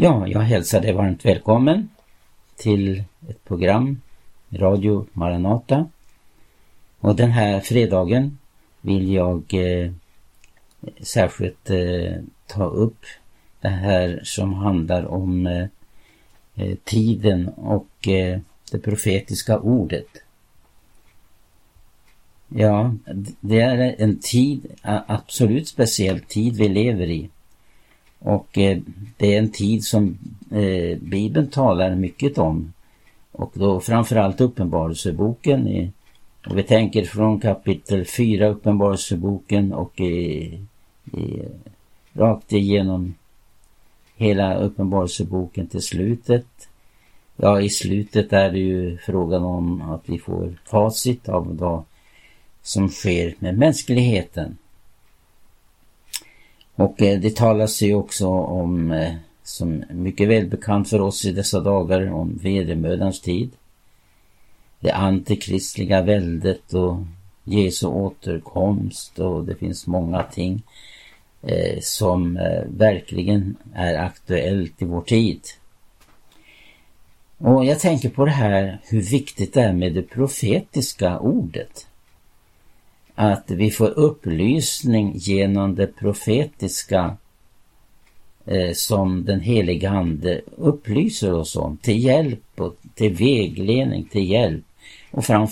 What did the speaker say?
Ja, jag hälsar dig varmt välkommen till ett program, Radio Maranata. Och den här fredagen vill jag eh, särskilt eh, ta upp det här som handlar om eh, eh tiden och eh, det profetiska ordet. Ja, det är en tid, absolut speciell tid vi lever i. Och eh, det är en tid som eh, Bibeln talar mycket om. Och då framförallt Uppenbarelseboken. I, och vi tänker från kapitel 4 Uppenbarelseboken och i, i, rakt igenom hela Uppenbarelseboken till slutet. Ja, i slutet är det ju frågan om att vi får facit av vad som sker med mänskligheten. Och eh, det talas ju också om, som som mycket välbekant för oss i dessa dagar, om vedermödans tid. Det antikristliga väldet och Jesu återkomst och det finns många ting eh, som verkligen är aktuellt i vår tid. Och jag tänker på det här hur viktigt det är med det profetiska ordet att vi får upplysning genom det profetiska eh, som den heliga Ande upplyser oss om. Till hjälp och till vägledning, till hjälp. Och framför